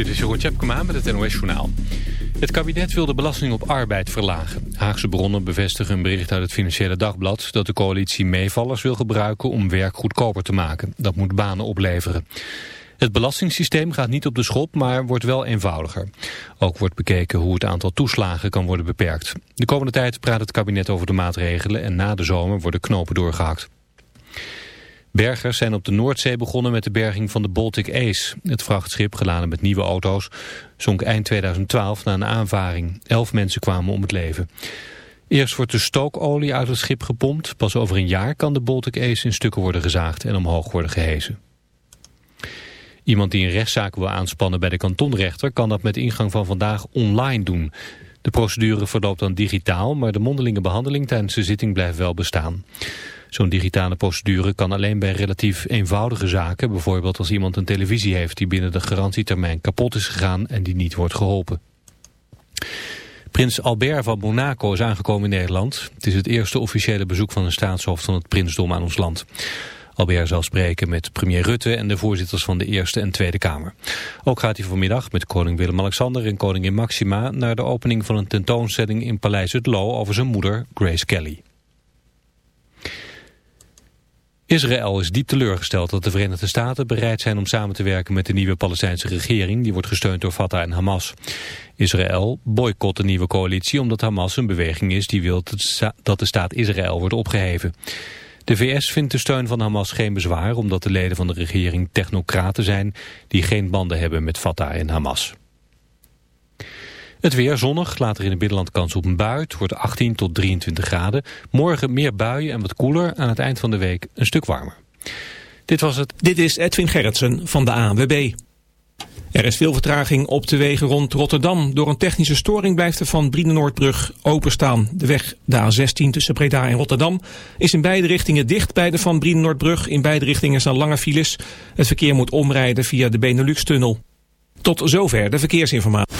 Dit is Jeroen Tjepkema met het NOS Journaal. Het kabinet wil de belasting op arbeid verlagen. Haagse bronnen bevestigen een bericht uit het Financiële Dagblad... dat de coalitie meevallers wil gebruiken om werk goedkoper te maken. Dat moet banen opleveren. Het belastingssysteem gaat niet op de schop, maar wordt wel eenvoudiger. Ook wordt bekeken hoe het aantal toeslagen kan worden beperkt. De komende tijd praat het kabinet over de maatregelen... en na de zomer worden knopen doorgehakt. Bergers zijn op de Noordzee begonnen met de berging van de Baltic Ace. Het vrachtschip, geladen met nieuwe auto's, zonk eind 2012 na een aanvaring. Elf mensen kwamen om het leven. Eerst wordt de stookolie uit het schip gepompt. Pas over een jaar kan de Baltic Ace in stukken worden gezaagd en omhoog worden gehezen. Iemand die een rechtszaak wil aanspannen bij de kantonrechter... kan dat met ingang van vandaag online doen. De procedure verloopt dan digitaal... maar de mondelinge behandeling tijdens de zitting blijft wel bestaan. Zo'n digitale procedure kan alleen bij relatief eenvoudige zaken, bijvoorbeeld als iemand een televisie heeft die binnen de garantietermijn kapot is gegaan en die niet wordt geholpen. Prins Albert van Monaco is aangekomen in Nederland. Het is het eerste officiële bezoek van een staatshoofd van het prinsdom aan ons land. Albert zal spreken met premier Rutte en de voorzitters van de Eerste en Tweede Kamer. Ook gaat hij vanmiddag met koning Willem-Alexander en koningin Maxima... naar de opening van een tentoonstelling in Paleis het Loo over zijn moeder Grace Kelly. Israël is diep teleurgesteld dat de Verenigde Staten bereid zijn om samen te werken met de nieuwe Palestijnse regering die wordt gesteund door Fatah en Hamas. Israël boycott de nieuwe coalitie omdat Hamas een beweging is die wil dat de staat Israël wordt opgeheven. De VS vindt de steun van Hamas geen bezwaar omdat de leden van de regering technocraten zijn die geen banden hebben met Fatah en Hamas. Het weer zonnig, later in het binnenland kans op een bui. Het wordt 18 tot 23 graden. Morgen meer buien en wat koeler. Aan het eind van de week een stuk warmer. Dit was het. Dit is Edwin Gerritsen van de ANWB. Er is veel vertraging op de wegen rond Rotterdam. Door een technische storing blijft de Van Brienenoordbrug openstaan. De weg, de A16 tussen Breda en Rotterdam, is in beide richtingen dicht bij de Van Brienenoordbrug. In beide richtingen zijn lange files. Het verkeer moet omrijden via de Benelux-tunnel. Tot zover de verkeersinformatie.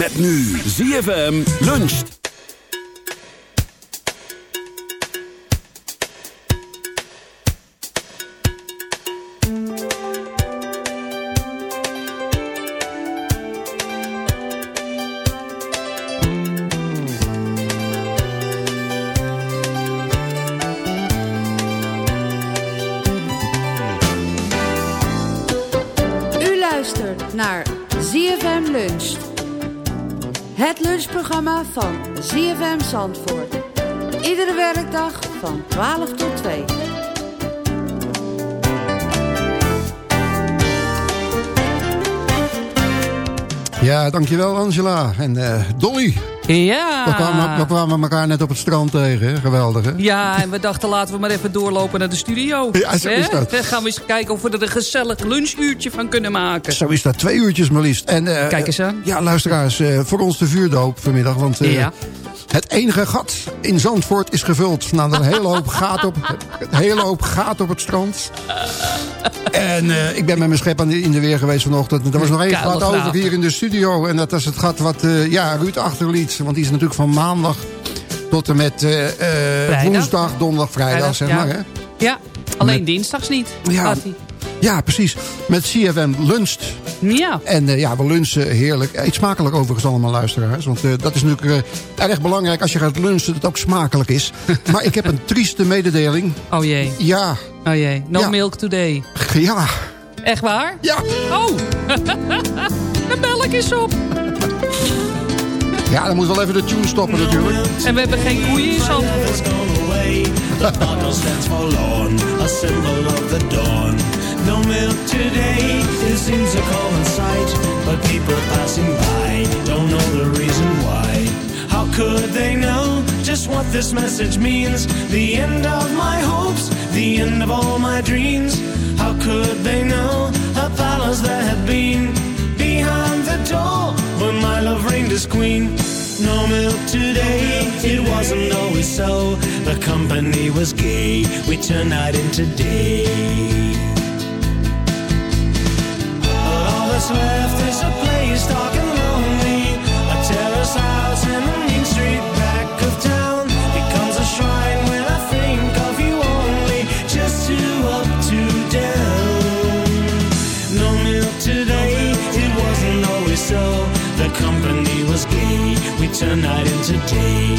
Met nu ZFM luncht. Het lunchprogramma van ZFM Zandvoort. Iedere werkdag van 12 tot 2. Ja, dankjewel Angela. En uh, Dolly. Ja. We kwamen, we kwamen elkaar net op het strand tegen. Geweldig, hè? Ja, en we dachten laten we maar even doorlopen naar de studio. Ja, zo is dat. Dan gaan we eens kijken of we er een gezellig lunchuurtje van kunnen maken. Zo is dat. Twee uurtjes maar liefst. En, uh, Kijk eens aan. Ja, luisteraars. Uh, voor ons de vuurdoop vanmiddag. Want uh, ja. Het enige gat in Zandvoort is gevuld. Nou, een hele hoop gaat op, een hele hoop gaat op het strand. En uh, ik ben met mijn schep in de weer geweest vanochtend. Er was nog één gat over hier in de studio. En dat is het gat wat uh, ja, Ruud achterliet. Want die is natuurlijk van maandag tot en met uh, woensdag, donderdag, vrijdag, vrijdag zeg ja. maar. Hè? Ja, alleen met, dinsdags niet. Ja, ja, precies. Met CFM luncht. Ja. En uh, ja, we lunchen heerlijk. Eet smakelijk overigens allemaal luisteraars. Want uh, dat is natuurlijk uh, erg belangrijk als je gaat lunchen dat het ook smakelijk is. maar ik heb een trieste mededeling. Oh jee. Ja. Oh jee. No ja. milk today. Ja. Echt waar? Ja. Oh. de melk is op. Ja, dan moet wel even de tune stoppen natuurlijk. En we hebben geen koeien in Zandvoort. The bottle stands forlorn, a symbol of the dawn. No milk today, it seems a common sight. But people passing by don't know the reason why. How could they know just what this message means? The end of my hopes, the end of all my dreams. How could they know a palace that had been behind the door when my love reigned as queen? No milk today, it wasn't always so. The company was gay, we turned night into day. Turned night into day.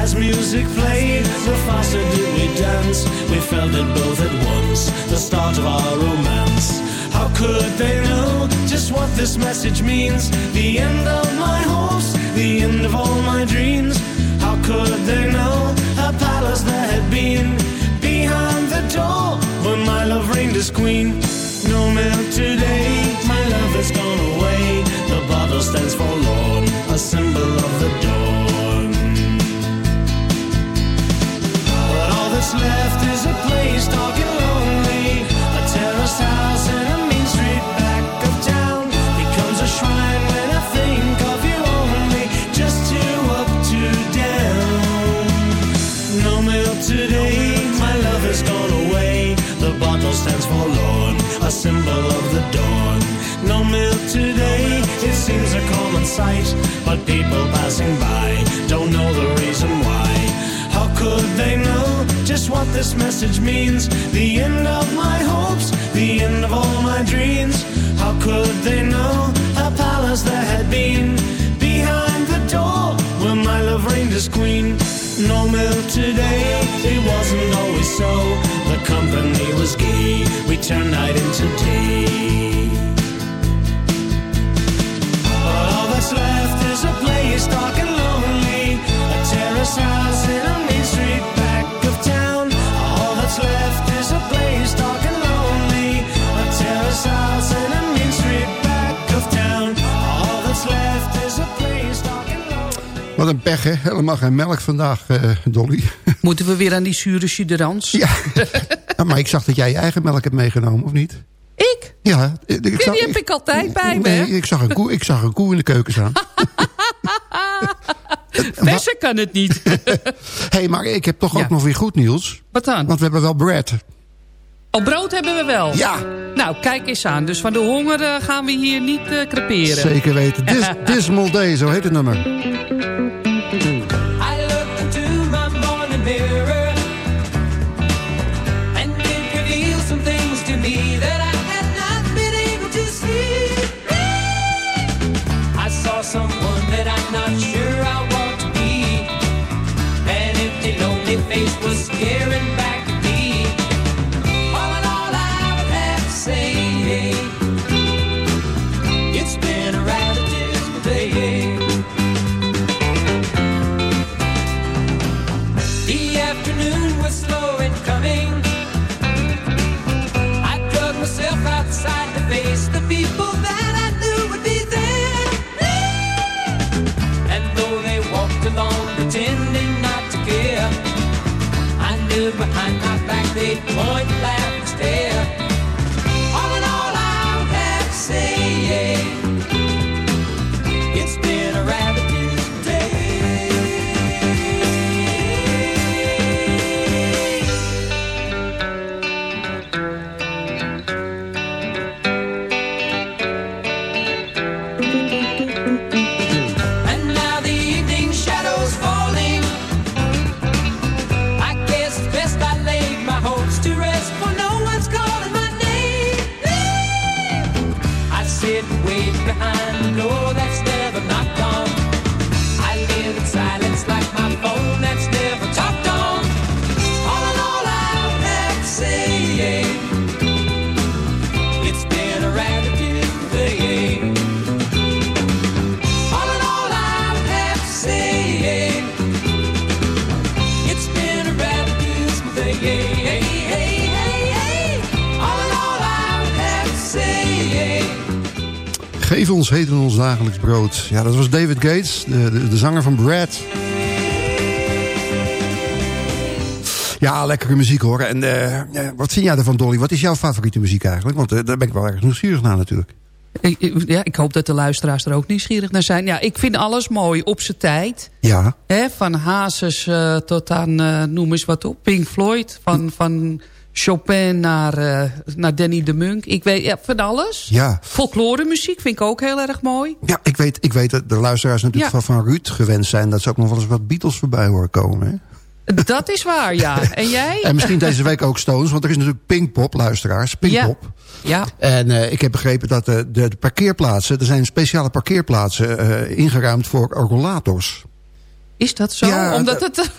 As music played, the faster did we dance. We felt it both at once, the start of our romance. How could they know what this message means? The end of my hopes, the end of all my dreams. How could they know a palace that had been behind the door when my love reigned as queen? No milk today, my love has gone away. The bottle stands forlorn, sight, but people passing by don't know the reason why. How could they know just what this message means? The end of my hopes, the end of all my dreams. How could they know a palace that had been behind the door when my love reigned as queen? No milk today, it wasn't always so. The company was gay, we turned night into day. A place dark and lonely, a terrace house in a main street back of town. All that's left is a place dark and lonely, a terrace house in a main street back of town. All that's left is a place dark and lonely. Wat een pech, hè? Helemaal geen melk vandaag, uh, Dolly. Moeten we weer aan die zure chuderans? Ja. ja, maar ik zag dat jij je eigen melk hebt meegenomen, of niet? Ik? Ja. Ik, ik zag, die heb ik altijd bij me. Nee, ik zag, een koe, ik zag een koe in de keuken staan. Verser kan het niet. Hé, hey, maar ik heb toch ja. ook nog weer goed nieuws. Wat dan? Want we hebben wel bread. Oh, brood hebben we wel? Ja. Nou, kijk eens aan. Dus van de honger uh, gaan we hier niet uh, creperen. Zeker weten. Dis, Dismal Day, zo heet het nummer. Dagelijks brood. Ja, dat was David Gates, de, de, de zanger van Brad. Ja, lekkere muziek hoor. En eh, wat vind jij ervan, Dolly? Wat is jouw favoriete muziek eigenlijk? Want eh, daar ben ik wel erg nieuwsgierig naar natuurlijk. Ik- Ja, ik hoop dat de luisteraars er ook nieuwsgierig naar zijn. Ja, ik vind alles mooi op zijn tijd. Ja, Hè, van Hazes eh, tot aan, noem eens wat op, Pink Floyd. Van, van Chopin naar, eh, naar Danny de Munk. Ik weet, ja, van alles. ja. Folklore muziek vind ik ook heel erg mooi. Ja, ik weet, ik weet dat de luisteraars natuurlijk Ja. van, van Ruud gewend zijn... dat ze ook nog wel eens wat Beatles voorbij horen komen. Hè? Dat is waar, ja. En jij? En misschien deze week ook Stones, want er is natuurlijk Pinkpop, luisteraars. Pinkpop. Ja, En eh, ik heb begrepen dat de, de, de parkeerplaatsen... er zijn speciale parkeerplaatsen eh, ingeruimd voor rolators. is dat zo? Ja, Omdat dat- het...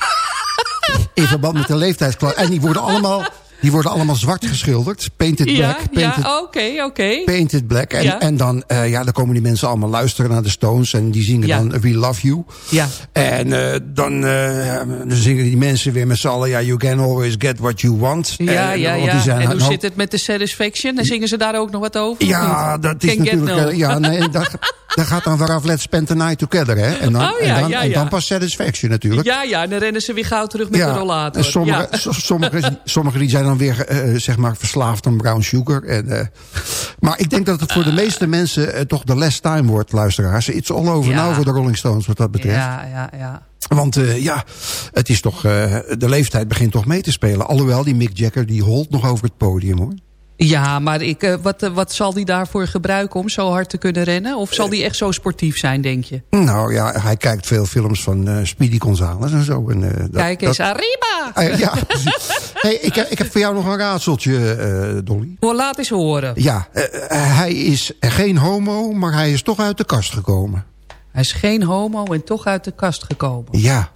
In verband met de leeftijdsklasse. En die worden allemaal, die worden allemaal zwart geschilderd. Painted ja, black. Painted, ja, oké, oké. painted black. En, Ja. en dan, eh, ja, dan komen die mensen allemaal luisteren naar de Stones. En die zingen Ja. dan We Love You. Ja. En eh, dan, eh, dan zingen die mensen weer met z'n allen... Ja, you can always get what you want. Ja, En, ja, die ja. zijn En hoe nou- zit het met de satisfaction? En zingen ze daar ook nog wat over? Ja, dat is natuurlijk... no. ja, nee, dat, dat gaat dan vanaf Let's Spend the Night Together, hè? En dan, Oh, ja, en dan, ja, en dan ja. pas Satisfaction natuurlijk. Ja, ja, en dan rennen ze weer gauw terug met de rollator. en sommige, ja. so- sommige, sommige die zijn dan weer eh, zeg maar verslaafd aan brown sugar. En, eh, maar ik denk dat het voor de meeste mensen eh, toch de less time wordt, luisteraars. It's all over Ja. now voor de Rolling Stones wat dat betreft. Ja, ja, ja. Want ja, het is toch, de leeftijd begint toch mee te spelen. Alhoewel, die Mick Jagger die holt nog over het podium hoor. Ja, maar ik, eh, wat, eh, wat zal die daarvoor gebruiken om zo hard te kunnen rennen? Of zal die echt zo sportief zijn, denk je? Nou ja, hij kijkt veel films van eh, Speedy Gonzales en zo. En, dat- Kijk eens, dat- arriba! Eh, ja, precies. Hey, ik, heb- ik heb voor jou nog een raadseltje, Dolly. Hoor, laat eens horen. Ja, hij is geen homo, maar hij is toch uit de kast gekomen. Hij is geen homo en toch uit de kast gekomen. Ja.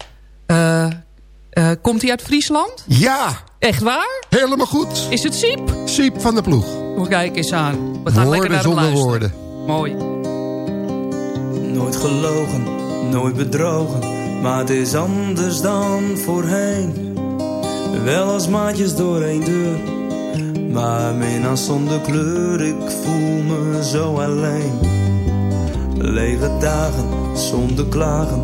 Eh, komt hij uit Friesland? Ja, Echt waar? helemaal goed. Is het Siep? Siep van de ploeg. Moet kijk eens aan. We gaan lekker Woorden naar hem zonder luisteren. woorden. Mooi. Nooit gelogen, nooit bedrogen, maar het is anders dan voorheen. Wel als maatjes door één deur, maar mina zonder kleur, ik voel me zo alleen. Lege dagen zonder klagen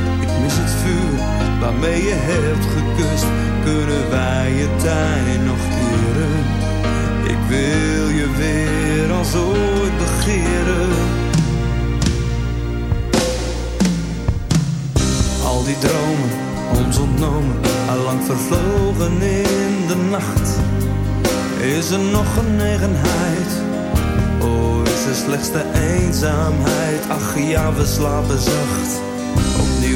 Mis het vuur waarmee je hebt gekust. Kunnen wij je tijd nog keren? Ik wil je weer als ooit begeren. Al die dromen, ons ontnomen, allang vervlogen in de nacht. Is er nog genegenheid? Oh, is er slechts de eenzaamheid? Ach ja, we slapen zacht.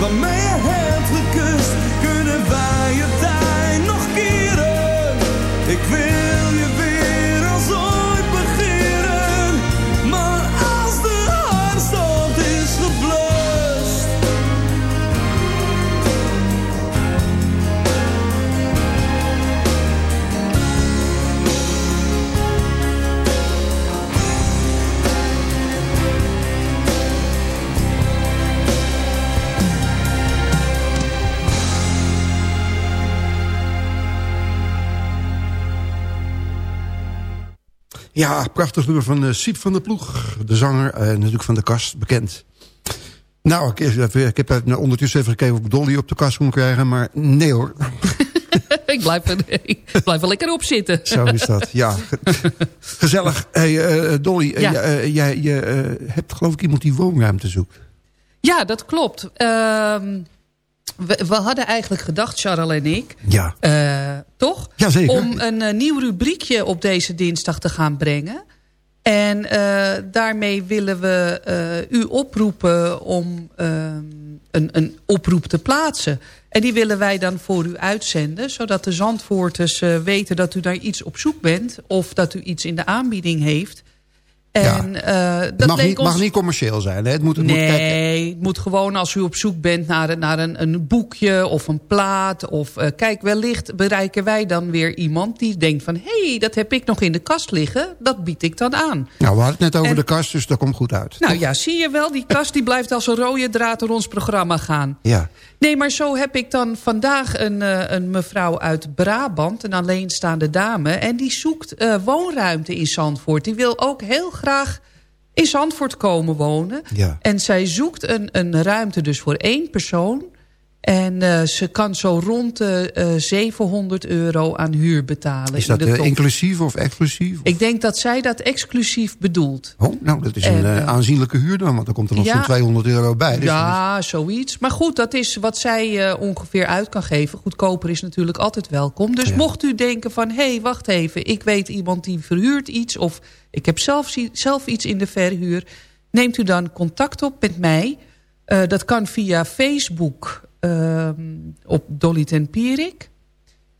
the man. Ja, prachtig nummer van uh, Siep van der Ploeg. De zanger, uh, natuurlijk van de kast, bekend. Nou, ik, ik heb uh, ondertussen even gekeken of ik Dolly op de kast kon krijgen. Maar nee hoor. ik, blijf er, ik blijf er lekker op zitten. Zo is dat, ja. Gezellig. Hey, Dolly, ja. jij je, hebt geloof ik iemand die woonruimte zoekt. Ja, dat klopt. Ehm, we, we, hadden eigenlijk gedacht, Charles en ik... Ja. Uh, toch? Ja, zeker. Om een uh, nieuw rubriekje op deze dinsdag te gaan brengen. En uh, daarmee willen we u oproepen om ehm, een, een, oproep te plaatsen. En die willen wij dan voor u uitzenden... zodat de Zandvoorters weten dat u naar iets op zoek bent... of dat u iets in de aanbieding heeft... En, ja. uh, dat mag, niet, ons... mag niet commercieel zijn. Hè? Het moet, het nee, moet het moet gewoon als u op zoek bent naar, naar een, een boekje of een plaat. Of uh, kijk, wellicht bereiken wij dan weer iemand die denkt van... hé, hey, dat heb ik nog in de kast liggen. Dat bied ik dan aan. Nou, we hadden het net over de kast, dus dat komt goed uit. Nou ja, zie je wel, die kast die blijft als een rode draad door ons programma gaan. Ja. Nee, maar zo heb ik dan vandaag een, uh, een mevrouw uit Brabant, een alleenstaande dame... en die zoekt woonruimte in Zandvoort. Die wil ook heel graag graag in Zandvoort komen wonen. Ja. En zij zoekt een, een ruimte dus voor één persoon. En uh, ze kan zo rond de uh, 700 euro aan huur betalen. Is dat uh, inclusief of exclusief? Of? Ik denk dat zij dat exclusief bedoelt. Oh, nou, dat is en, een aanzienlijke huur dan. Want er komt er nog ja, zo'n 200 euro bij. Dus ja, is... zoiets. Maar goed, dat is wat zij ongeveer uit kan geven. Goedkoper is natuurlijk altijd welkom. Dus ja. mocht u denken van... hé, hey, wacht even, ik weet iemand die verhuurt iets... of ik heb zelf, zelf iets in de verhuur... neemt u dan contact op met mij... dat kan via Facebook op Dolly ten Pierik.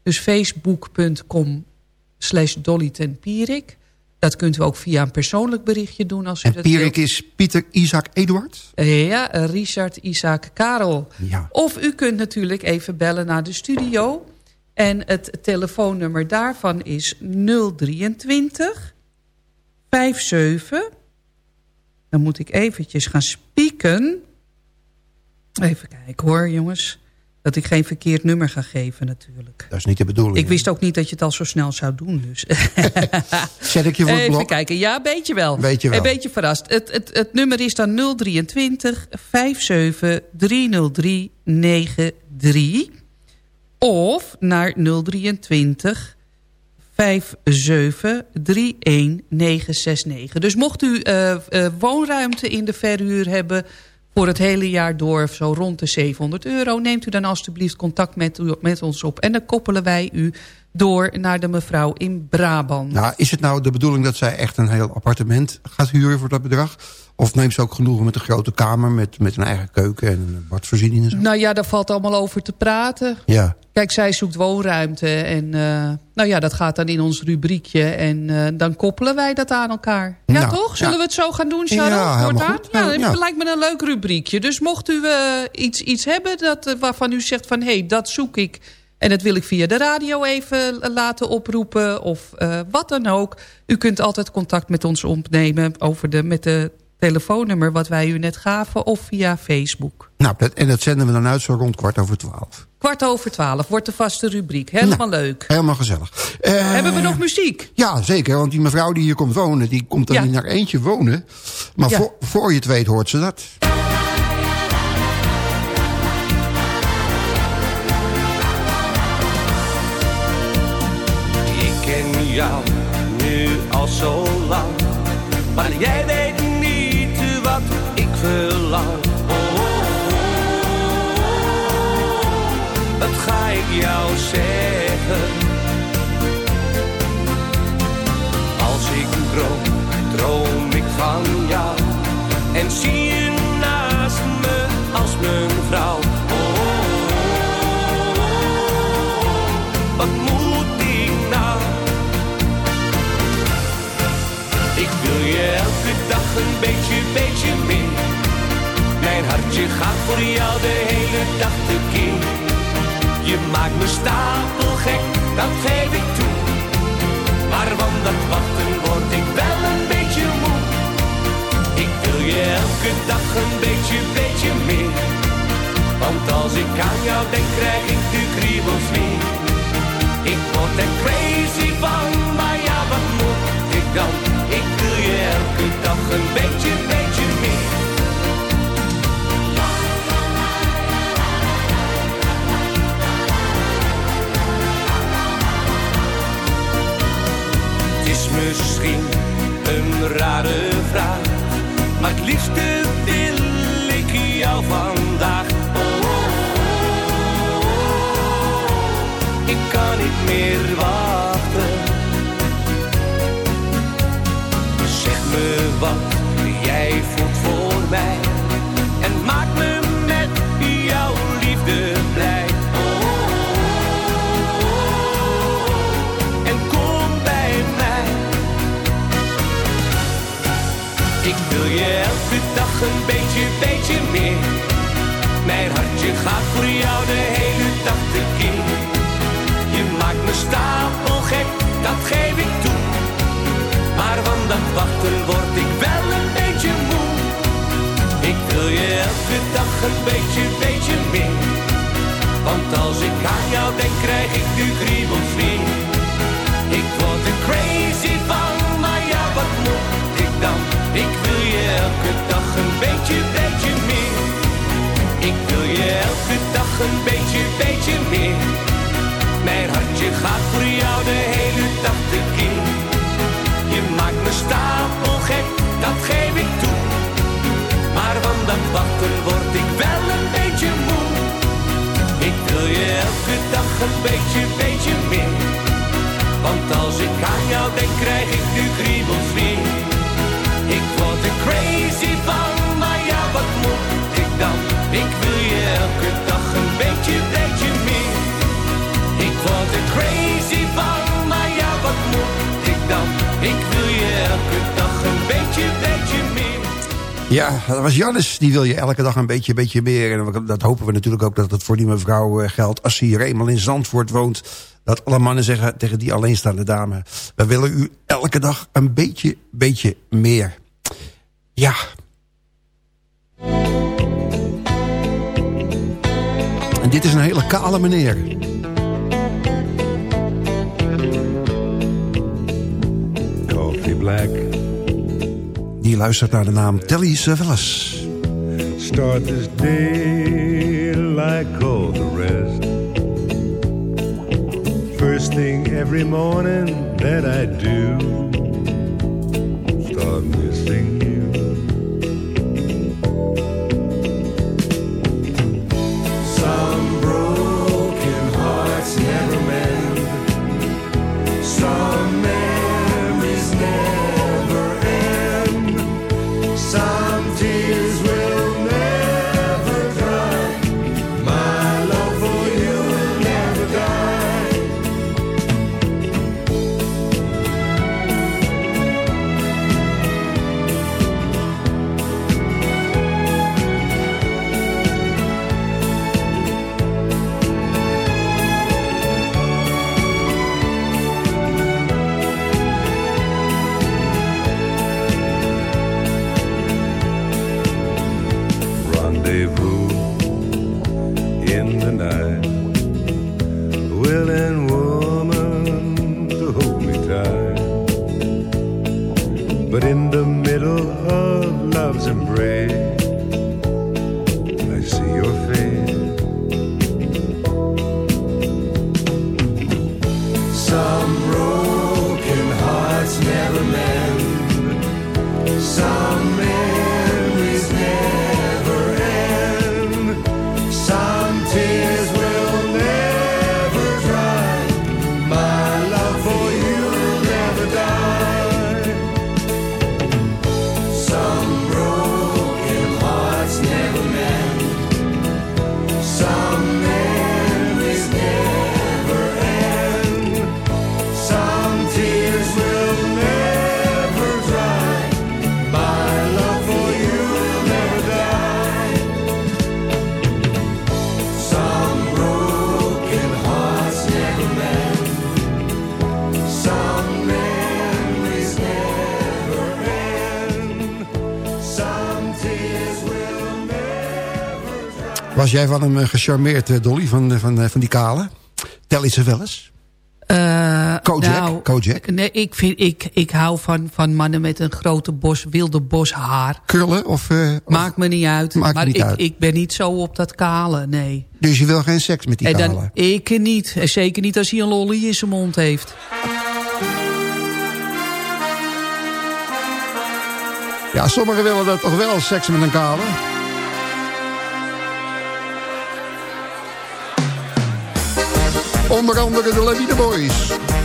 Dus facebook.com slash Dolly ten Pierik. Dat kunt u ook via een persoonlijk berichtje doen. Als u en dat Pierik wilt. is Pieter Isaac Eduard? Uh, ja, Richard Isaac Karel. Ja. Of u kunt natuurlijk even bellen naar de studio. En het telefoonnummer daarvan is 023 57. Dan moet ik eventjes gaan spieken. Even kijken hoor, jongens. Dat ik geen verkeerd nummer ga geven natuurlijk. Dat is niet de bedoeling. Ik wist ook niet dat je het al zo snel zou doen. Dus. Zet ik je voor het Even blok? kijken. Ja, beetje wel. Beetje wel. Een beetje verrast. Het, het, het nummer is dan 023 57 303 93. Of naar 023 57 31969. Dus mocht u uh, uh, woonruimte in de verhuur hebben voor het hele jaar door zo rond de 700 euro. Neemt u dan alstublieft contact met, met ons op. En dan koppelen wij u door naar de mevrouw in Brabant. Nou, is het nou de bedoeling dat zij echt een heel appartement gaat huren voor dat bedrag? Of neemt ze ook genoegen met een grote kamer met, met een eigen keuken en een badvoorziening en zo? Nou ja, daar valt allemaal over te praten. Ja. Kijk, zij zoekt woonruimte en uh, nou ja, dat gaat dan in ons rubriekje en uh, dan koppelen wij dat aan elkaar. Ja, Nou, toch? Zullen ja. we het zo gaan doen, Sharon? Ja, helemaal. Ja, lijkt me een leuk rubriekje. Dus mocht u uh, iets, iets hebben dat, waarvan u zegt van... hé, hey, dat zoek ik en dat wil ik via de radio even laten oproepen... of uh, wat dan ook. U kunt altijd contact met ons opnemen over de, met de telefoonnummer... wat wij u net gaven of via Facebook. Nou, dat, en dat zenden we dan uit zo rond kwart over twaalf. Kwart over twaalf wordt de vaste rubriek. Helemaal Nou, leuk. Helemaal gezellig. Eh, Hebben we nog muziek? Ja, zeker. Want die mevrouw die hier komt wonen... die komt dan Ja. niet naar eentje wonen. Maar Ja. voor, voor je het weet hoort ze dat. Jou nu al zo lang, maar jij weet niet wat ik verlang. Oh, wat ga ik jou zeggen? Als ik droom, droom ik van jou en zie een beetje, beetje meer. Mijn hartje gaat voor jou de hele dag tekeer. Je maakt me stapelgek, dat geef ik toe. Maar van dat wachten word ik wel een beetje moe. Ik wil je elke dag een beetje, beetje meer. Want als ik aan jou denk, krijg ik de kriebels weer. Ik word er crazy van, Ik word er crazy van, maar ja, wat ik dan? Ik wil je elke dag een beetje, beetje meer. Ja, dat was Jannes. Die wil je elke dag een beetje, beetje meer. En dat hopen we natuurlijk ook dat het voor die mevrouw eh, geldt. Als ze hier eenmaal in Zandvoort woont. Dat alle mannen zeggen tegen die alleenstaande dame. We willen u elke dag een beetje, beetje meer. Ja. En dit is een hele kale meneer. Coffee black. Die luistert naar de naam Telly Savalas. Start this day like all the rest. First thing every morning that I do, start missing you. But in the was jij van hem eh, gecharmeerd, eh, Dolly, van, eh, van, van die kale? Tel iets wel eens. Uh, Kojak? Nou, Nee, ik, vind, ik, ik hou van, van mannen met een grote bos, wilde bos haar. Krullen? Of, maakt me niet uit. maar niet ik, uit. ik ben niet zo op dat kale, nee. Dus je wil geen seks met die en kale? Ik niet. Zeker niet als hij een lolly in zijn mond heeft. Ja, sommigen willen dat toch wel, seks met een kale? Onder andere de Levine Boys.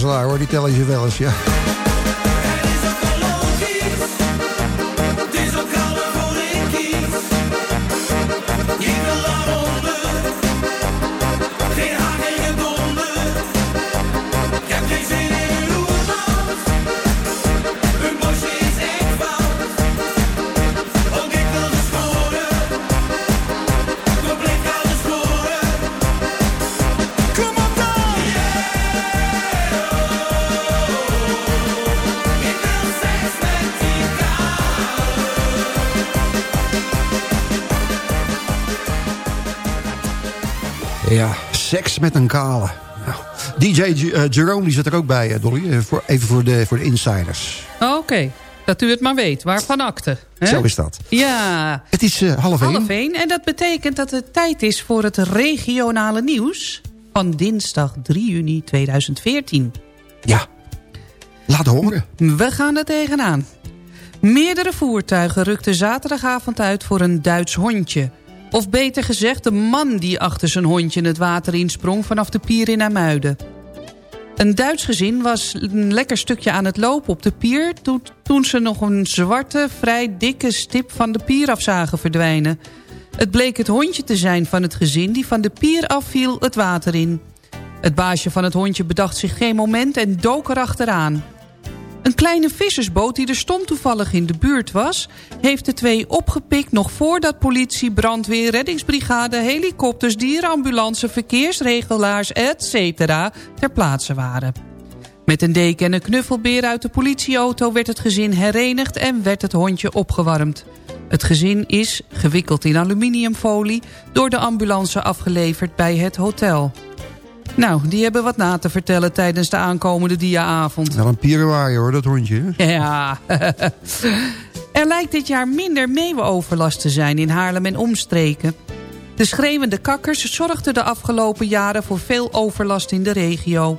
Hoor, die tellen je wel eens, ja. Seks met een kale. Nou, DJ eh, Jerome die zit er ook bij, eh, Dolly. Eh, voor, even voor de, voor de insiders. Oké, dat u het maar weet. Waarvan akte. hè? Zo is dat. Ja. Het is half één. Half één. En dat betekent dat het tijd is voor het regionale nieuws... van dinsdag 3 juni 2014. Ja, laat horen. We gaan er tegenaan. Meerdere voertuigen rukten zaterdagavond uit voor een Duits hondje. Of beter gezegd, de man die achter zijn hondje het water insprong... vanaf de pier in Amuiden. Een Duits gezin was een lekker stukje aan het lopen op de pier... toen, ze nog een zwarte, vrij dikke stip van de pier af zagen verdwijnen. Het bleek het hondje te zijn van het gezin die van de pier afviel het water in. Het baasje van het hondje bedacht zich geen moment en dook erachteraan. Een kleine vissersboot die er stom toevallig in de buurt was... heeft de twee opgepikt nog voordat politie, brandweer, reddingsbrigade... helikopters, dierenambulance, verkeersregelaars, etc. ter plaatse waren. Met een deken en een knuffelbeer uit de politieauto werd het gezin herenigd... en werd het hondje opgewarmd. Het gezin is, gewikkeld in aluminiumfolie... door de ambulance afgeleverd bij het hotel. Nou, die hebben wat na te vertellen tijdens de aankomende diaavond. Wel een pierenwaaier hoor, dat hondje. hè? Ja. er lijkt dit jaar minder meeuwenoverlast te zijn in Haarlem en omstreken. De schreeuwende kakkers zorgden de afgelopen jaren voor veel overlast in de regio.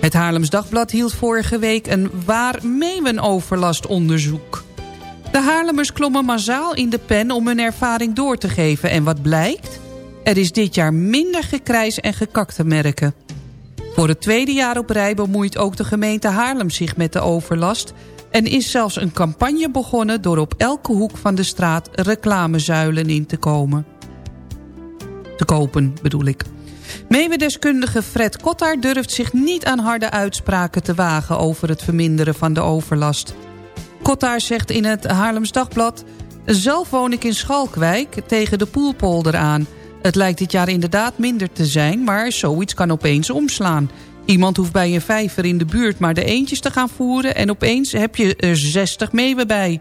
Het Haarlems Dagblad hield vorige week een waar meeuwenoverlastonderzoek. De Haarlemmers klommen massaal in de pen om hun ervaring door te geven. En wat blijkt? Er is dit jaar minder gekrijs en gekak te merken. Voor het tweede jaar op rij bemoeit ook de gemeente Haarlem zich met de overlast... en is zelfs een campagne begonnen door op elke hoek van de straat reclamezuilen in te komen. Te kopen, bedoel ik. Meeuwendeskundige Fred Kottaar durft zich niet aan harde uitspraken te wagen... over het verminderen van de overlast. Kottaar zegt in het Haarlems Dagblad... Zelf woon ik in Schalkwijk tegen de Poelpolder aan. Het lijkt dit jaar inderdaad minder te zijn, maar zoiets kan opeens omslaan. Iemand hoeft bij een vijver in de buurt maar de eentjes te gaan voeren... en opeens heb je er 60 meeuwen bij.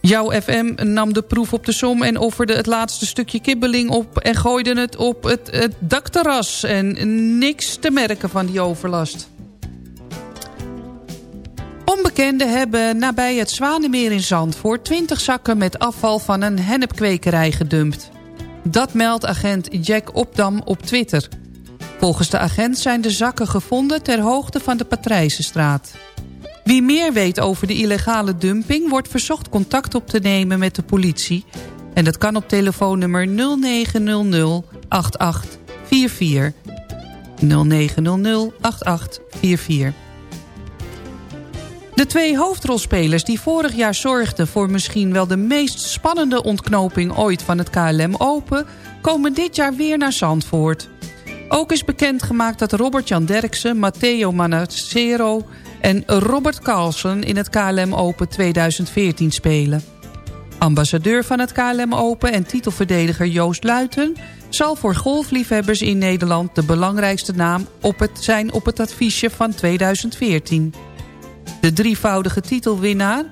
Jouw FM nam de proef op de som en offerde het laatste stukje kibbeling op... en gooide het op het, het dakterras. En niks te merken van die overlast. Onbekenden hebben nabij het Zwanemeer in Zandvoort... 20 zakken met afval van een hennepkwekerij gedumpt. Dat meldt agent Jack Opdam op Twitter. Volgens de agent zijn de zakken gevonden ter hoogte van de Patrijzenstraat. Wie meer weet over de illegale dumping... wordt verzocht contact op te nemen met de politie. En dat kan op telefoonnummer 0900 8844. 0900 8844. De twee hoofdrolspelers die vorig jaar zorgden voor misschien wel de meest spannende ontknoping ooit van het KLM Open... komen dit jaar weer naar Zandvoort. Ook is bekendgemaakt dat Robert-Jan Derksen, Matteo Manacero en Robert Carlsen in het KLM Open 2014 spelen. Ambassadeur van het KLM Open en titelverdediger Joost Luiten... zal voor golfliefhebbers in Nederland de belangrijkste naam op het zijn op het adviesje van 2014. De drievoudige titelwinnaar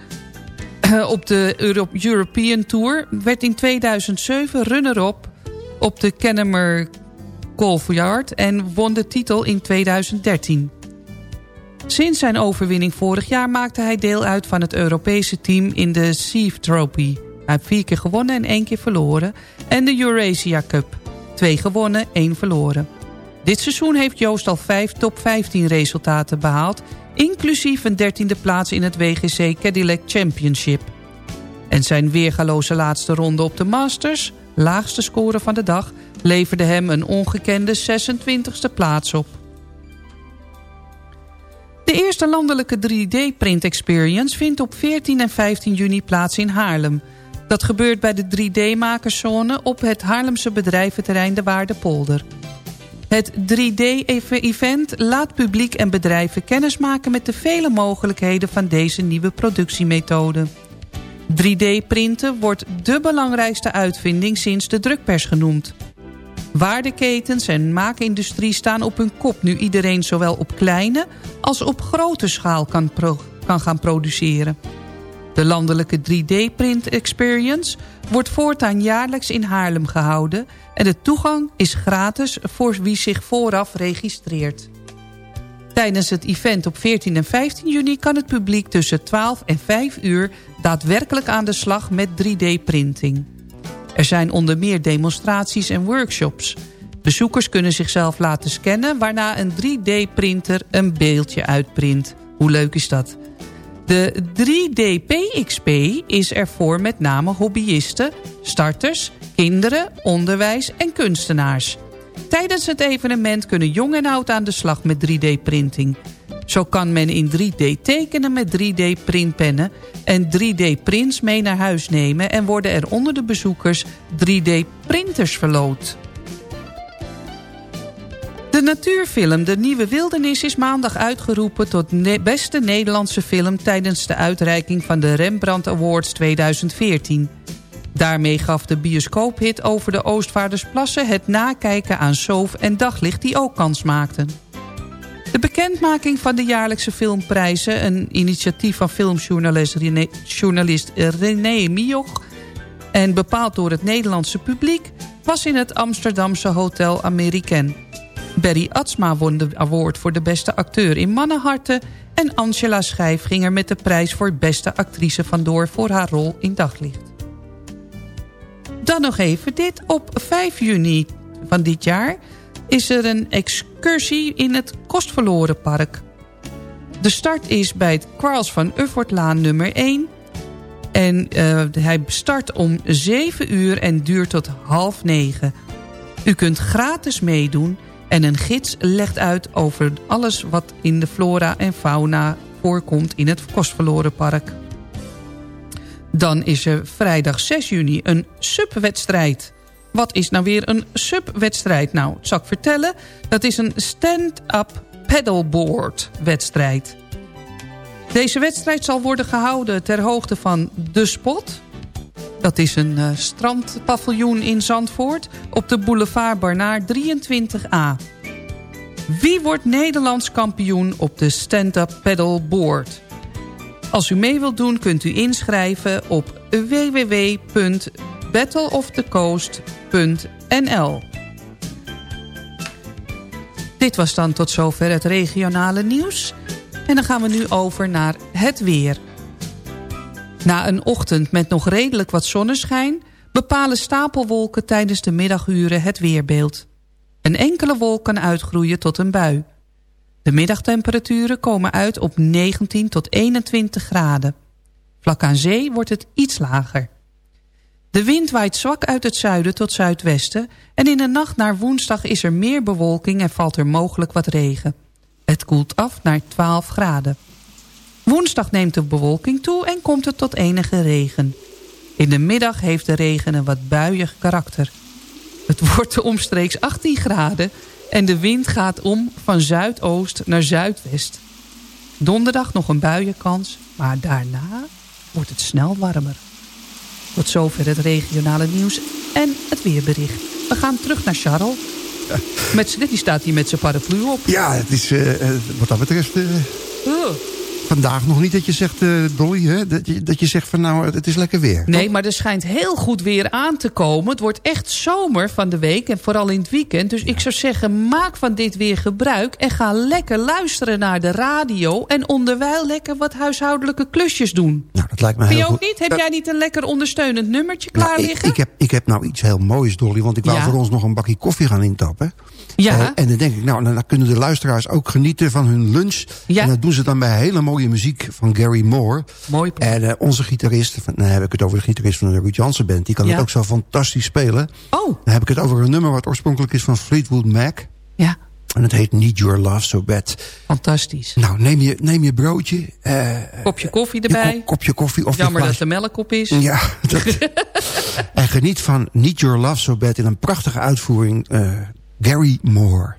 op de European Tour werd in 2007 runner-up op de Kennemer Golfyard en won de titel in 2013. Sinds zijn overwinning vorig jaar maakte hij deel uit van het Europese team in de Sieve Trophy. Hij heeft vier keer gewonnen en één keer verloren. En de Eurasia Cup. Twee gewonnen, één verloren. Dit seizoen heeft Joost al vijf top 15 resultaten behaald... inclusief een dertiende plaats in het WGC Cadillac Championship. En zijn weergaloze laatste ronde op de Masters, laagste score van de dag... leverde hem een ongekende 26e plaats op. De eerste landelijke 3D-print experience vindt op 14 en 15 juni plaats in Haarlem. Dat gebeurt bij de 3D-makerszone op het Haarlemse bedrijventerrein De Waardepolder. Het 3D-event laat publiek en bedrijven kennismaken met de vele mogelijkheden van deze nieuwe productiemethode. 3D-printen wordt de belangrijkste uitvinding sinds de drukpers genoemd. Waardeketens en maakindustrie staan op hun kop... nu iedereen zowel op kleine als op grote schaal kan, kan gaan produceren. De landelijke 3D-print experience wordt voortaan jaarlijks in Haarlem gehouden... en de toegang is gratis voor wie zich vooraf registreert. Tijdens het event op 14 en 15 juni kan het publiek tussen 12 en 5 uur... daadwerkelijk aan de slag met 3D-printing. Er zijn onder meer demonstraties en workshops. Bezoekers kunnen zichzelf laten scannen... waarna een 3D-printer een beeldje uitprint. Hoe leuk is dat? De 3D-PXP is er voor met name hobbyisten, starters, kinderen, onderwijs en kunstenaars. Tijdens het evenement kunnen jong en oud aan de slag met 3D-printing. Zo kan men in 3D tekenen met 3D-printpennen en 3D-prints mee naar huis nemen... en worden er onder de bezoekers 3D-printers verloot. De natuurfilm De Nieuwe Wildernis is maandag uitgeroepen... tot beste Nederlandse film tijdens de uitreiking van de Rembrandt Awards 2014. Daarmee gaf de bioscoophit over de Oostvaardersplassen... het nakijken aan Soof en Daglicht die ook kans maakten. De bekendmaking van de jaarlijkse filmprijzen... een initiatief van filmjournalist René, journalist René Mioch... en bepaald door het Nederlandse publiek... was in het Amsterdamse Hotel American. Berry Atsma won de award voor de beste acteur in Mannenharten... en Angela Schijf ging er met de prijs voor beste actrice vandoor... voor haar rol in Daglicht. Dan nog even dit. Op 5 juni van dit jaar is er een excursie in het Kostverlorenpark. De start is bij het Quarles van Uffortlaan nummer 1. En uh, hij start om 7 uur en duurt tot half 9. U kunt gratis meedoen en een gids legt uit over alles wat in de flora en fauna voorkomt in het Kostverlorenpark. Dan is er vrijdag 6 juni een subwedstrijd. Wat is nou weer een subwedstrijd? Nou, zal ik vertellen. Dat is een stand-up paddleboard wedstrijd. Deze wedstrijd zal worden gehouden ter hoogte van De Spot. Dat is een uh, strandpaviljoen in Zandvoort op de boulevard Barnaar 23A. Wie wordt Nederlands kampioen op de stand-up paddleboard? Als u mee wilt doen kunt u inschrijven op www.battleofthecoast.nl Dit was dan tot zover het regionale nieuws. En dan gaan we nu over naar het weer. Na een ochtend met nog redelijk wat zonneschijn... bepalen stapelwolken tijdens de middaguren het weerbeeld. Een enkele wolk kan uitgroeien tot een bui. De middagtemperaturen komen uit op 19 tot 21 graden. Vlak aan zee wordt het iets lager. De wind waait zwak uit het zuiden tot zuidwesten... en in de nacht naar woensdag is er meer bewolking en valt er mogelijk wat regen. Het koelt af naar 12 graden. Woensdag neemt de bewolking toe en komt het tot enige regen. In de middag heeft de regen een wat buiig karakter. Het wordt omstreeks 18 graden en de wind gaat om van zuidoost naar zuidwest. Donderdag nog een buienkans, maar daarna wordt het snel warmer. Tot zover het regionale nieuws en het weerbericht. We gaan terug naar Charles. Met, die staat hier met zijn paraplu op. Ja, het is eh, wat dat betreft... eh, Oh. Vandaag nog niet dat je zegt, eh, Dolly, hè, dat, je, dat je zegt van nou, het is lekker weer. Nee, maar er schijnt heel goed weer aan te komen. Het wordt echt zomer van de week en vooral in het weekend. Dus ik zou zeggen, maak van dit weer gebruik... en ga lekker luisteren naar de radio... en onderwijl lekker wat huishoudelijke klusjes doen. Nou, dat lijkt me Vind heel je ook goed. niet? Heb jij niet een lekker ondersteunend nummertje Nou, klaar liggen? ik, heb, ik heb nou iets heel moois, Dolly. Want ik wou Ja. voor ons nog een bakje koffie gaan intappen. Ja. Eh, en dan denk ik, nou, dan kunnen de luisteraars ook genieten van hun lunch. Ja. En dat doen ze dan bij hele mooie muziek van Gary Moore. Mooi. En eh, onze gitarist, van, dan heb ik het over de gitarist van de Ruud Jansen Band. Die kan Ja. het ook zo fantastisch spelen. Oh. Dan heb ik het over een nummer wat oorspronkelijk is van Fleetwood Mac. Ja. En het heet Need Your Love So Bad. Fantastisch. Nou, neem je, neem je broodje. eh, Kopje koffie je erbij. kop- kopje koffie. Of Jammer dat de melk op is. Ja, dat, en geniet van Need Your Love So Bad in een prachtige uitvoering. eh, Gary Moore.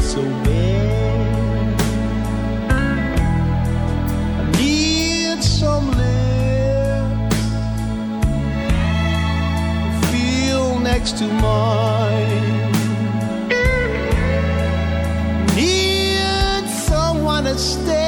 So bad. I need some lips to feel next to mine. Need someone to stand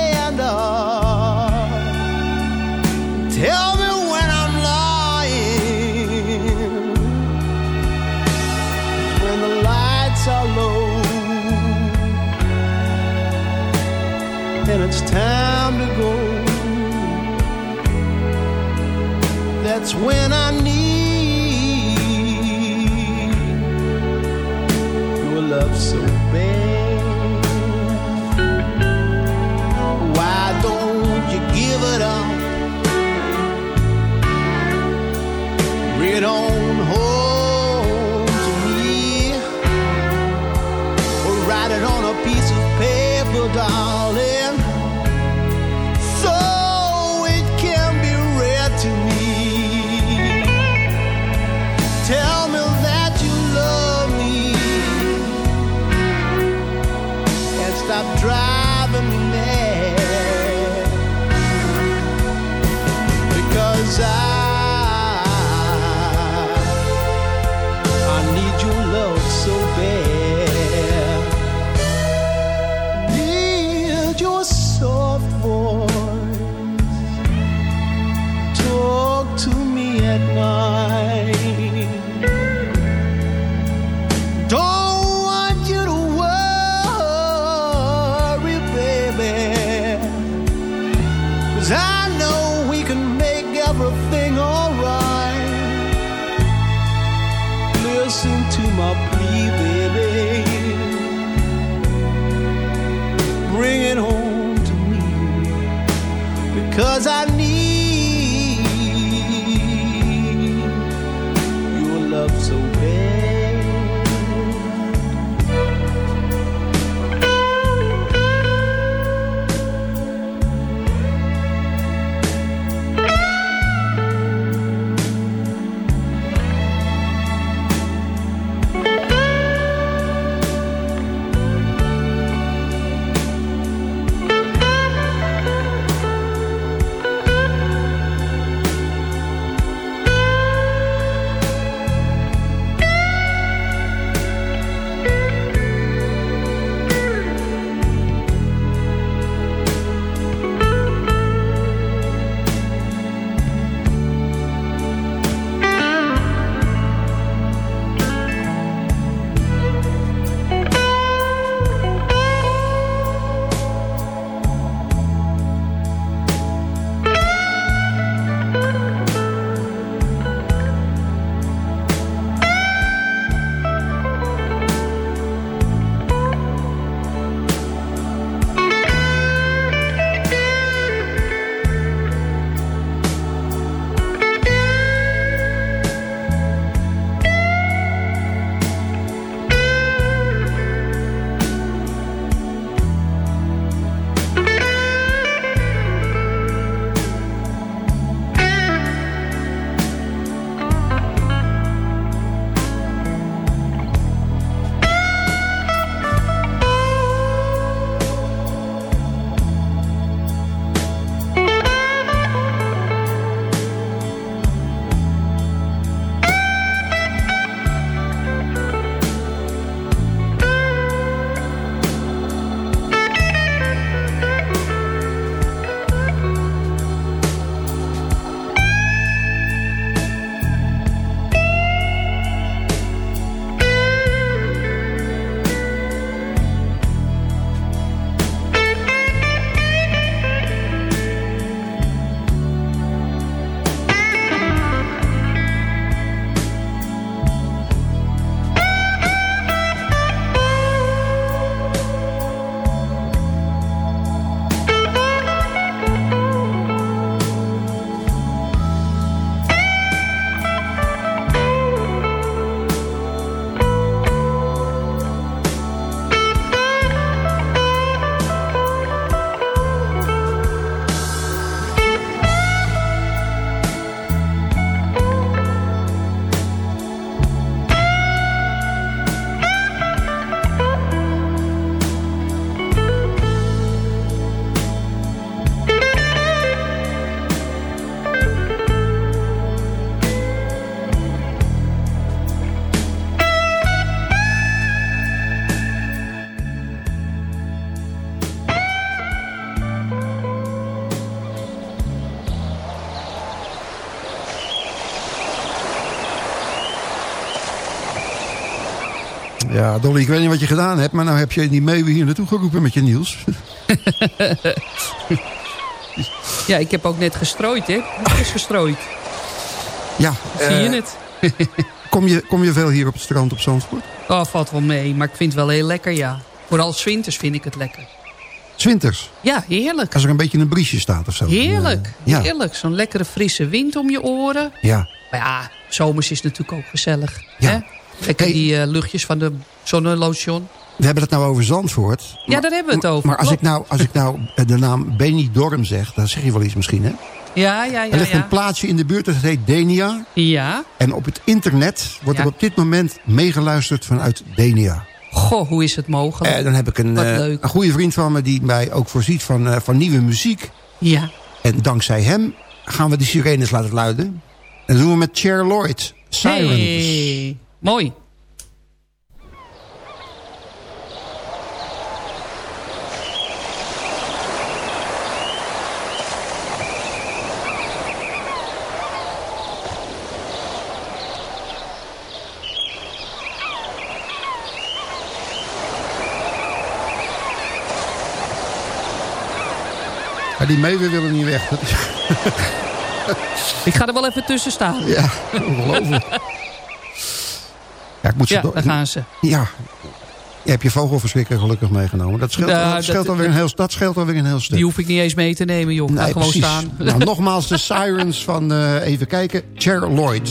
Cause I know we can make everything alright. Listen to my plea, baby. Bring it home to me. Because I need. Ja, Dolly, ik weet niet wat je gedaan hebt... maar nou heb je die meeuwen hier naartoe geroepen met je Niels. ja, ik heb ook net gestrooid, hè. Het is gestrooid. Ja. Zie je eh, het? kom, je, kom je veel hier op het strand op Zandvoort? Oh, valt wel mee, maar ik vind het wel heel lekker, ja. Vooral 's winters vind ik het lekker. Zwinters? Ja, heerlijk. Als er een beetje een briesje staat of zo. Heerlijk, Eh, ja. heerlijk. Zo'n lekkere frisse wind om je oren. Ja. Maar ja, zomers is natuurlijk ook gezellig. Ja. Hè? Lekker die eh, luchtjes van de zonnelotion. We hebben het nou over Zandvoort. Ja, daar hebben we het over. Maar als ik, nou, als ik nou eh, de naam Benidorm zeg, dan zeg je wel iets misschien, hè? Ja, ja, er ja. ligt ja. een plaatsje in de buurt, dat heet Denia. Ja. En op het internet wordt Ja. er op dit moment meegeluisterd vanuit Denia. Goh, hoe is het mogelijk? En dan heb ik een, eh, leuk. een goede vriend van me die mij ook voorziet van, eh, van nieuwe muziek. Ja. En dankzij hem gaan we de sirenes laten luiden. En dat doen we met Cher Lloyd. Sirens. Hey. Mooi. Maar die meeuwen willen niet weg. Ik ga er wel even tussen staan. ja, ongelooflijk. Ja, ik moet ze Ja, daar gaan ze. Ja. Je hebt je vogelverschrikker gelukkig meegenomen. Dat scheelt, dat scheelt, dat- alweer, een heel, dat scheelt alweer een heel stuk. Die hoef ik niet eens mee te nemen, joh. Nee, gewoon precies. staan. Nou, nogmaals de Sirens van, eh, even kijken, Cher Lloyd.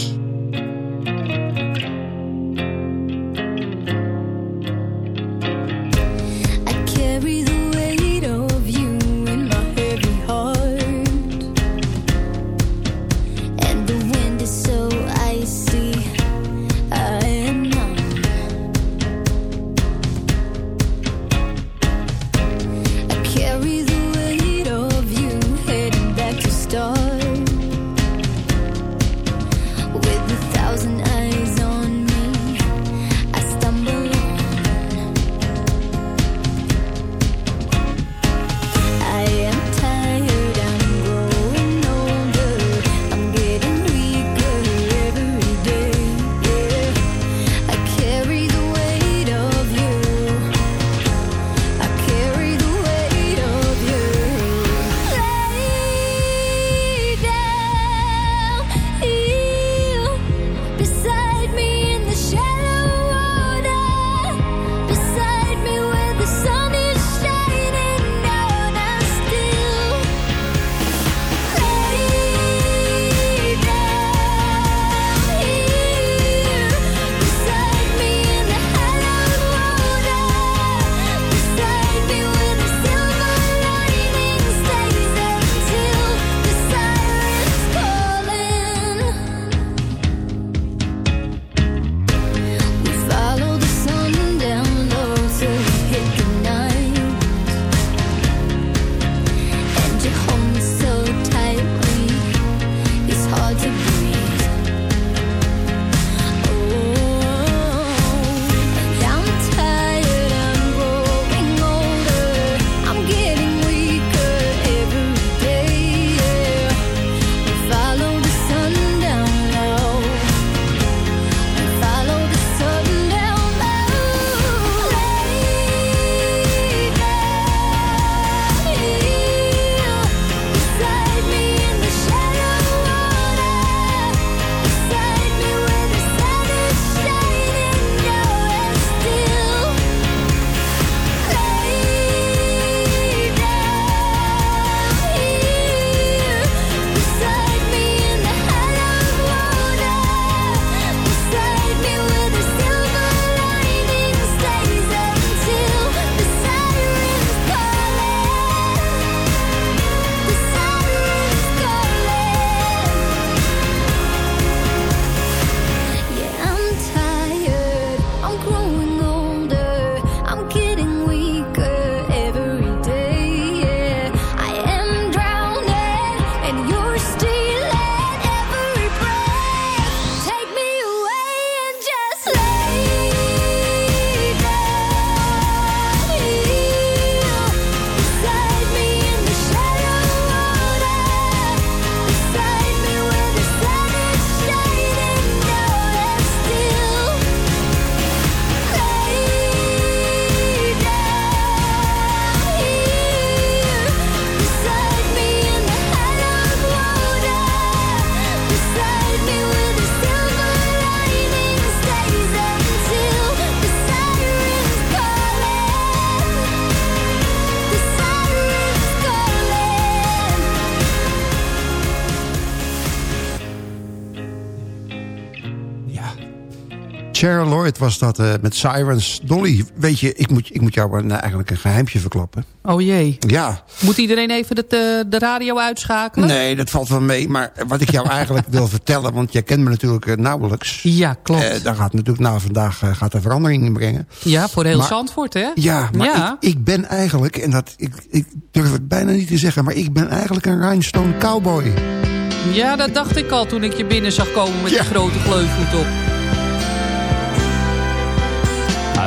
Lloyd was dat eh, met Sirens. Dolly, weet je, ik moet, ik moet jou een, eigenlijk een geheimtje verklappen. Oh jee. Ja, Moet iedereen even de, de, de radio uitschakelen? nee, dat valt wel mee. Maar wat ik jou eigenlijk wil vertellen, want jij kent me natuurlijk eh, nauwelijks. Ja, klopt. Eh, daar gaat natuurlijk na vandaag eh, gaat er verandering in brengen. ja, voor heel maar- Zandvoort, hè? Ja, maar Ja. Ik, ik ben eigenlijk, en dat, ik, ik durf het bijna niet te zeggen... maar ik ben eigenlijk een rhinestone cowboy. Ja, dat dacht ik al toen ik je binnen zag komen met Ja. die grote gleufvoet op.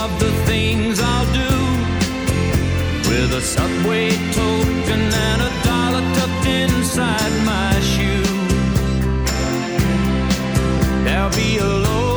of the things I'll do with a subway token and a dollar tucked inside my shoe. There'll be a load.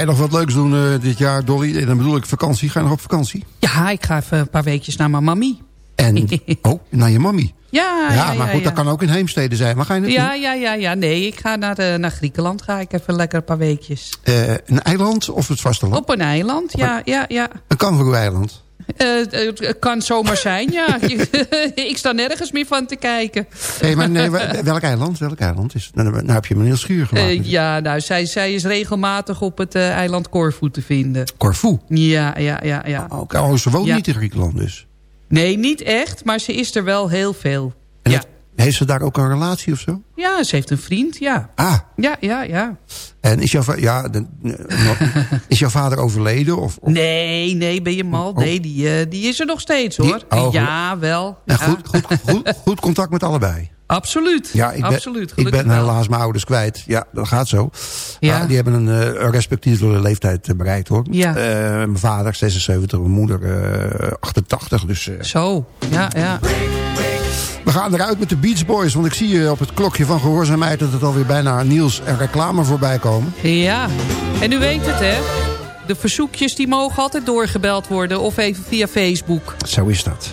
Je nog wat leuks doen eh, dit jaar, Dolly? En dan bedoel ik vakantie. Ga je nog op vakantie? Ja, ik ga even een paar weekjes naar mijn mammy. En, oh, naar je mammy. Ja, Ja, ja, maar ja, goed, dat kan ook in Heemstede zijn. Waar ga je? Ja, ja, ja, ja. Nee, ik ga naar, de, naar Griekenland. Ga ik even lekker een paar weekjes. Eh, een eiland of het vasteland? Op een eiland, ja, ja, ja. Een kangaroo-eiland. Eh, eh, het kan zomaar zijn, ja. ik sta nergens meer van te kijken. Hé, maar nee, welk eiland? Welk eiland is? Nou, nou heb je me heel schuur gemaakt. Eh, ja, nou, zij, zij is regelmatig op het eiland Corfu te vinden. Corfu? Ja, ja, ja, ja. Oké, Oh, ze woont Ja. niet in Griekenland dus. Nee, niet echt, maar ze is er wel heel veel. En Ja. het- heeft ze daar ook een relatie of zo? Ja, ze heeft een vriend, ja. Ah, Ja, ja, ja. en is jouw, ja, de- is jouw vader overleden? Of, of- Nee, nee, ben je mal? Nee, die, eh, die is er nog steeds, hoor. Die- oh, ja, wel. En Ja. goed, goed, goed, goed contact met allebei. Absoluut. Ja, ik ben, Absoluut. ik ben helaas mijn ouders kwijt. Ja, dat gaat zo. Ja. Die hebben een respectieve leeftijd eh, bereikt hoor. Ja. Eh, mijn vader 76, mijn moeder eh, 88. Dus eh, Zo, ja, ja. We gaan eruit met de Beach Boys. Want ik zie op het klokje van gehoorzaamheid dat het alweer bijna nieuws en reclame voorbij komen. Ja, en u weet het, hè? De verzoekjes die mogen altijd doorgebeld worden. Of even via Facebook. Zo is dat.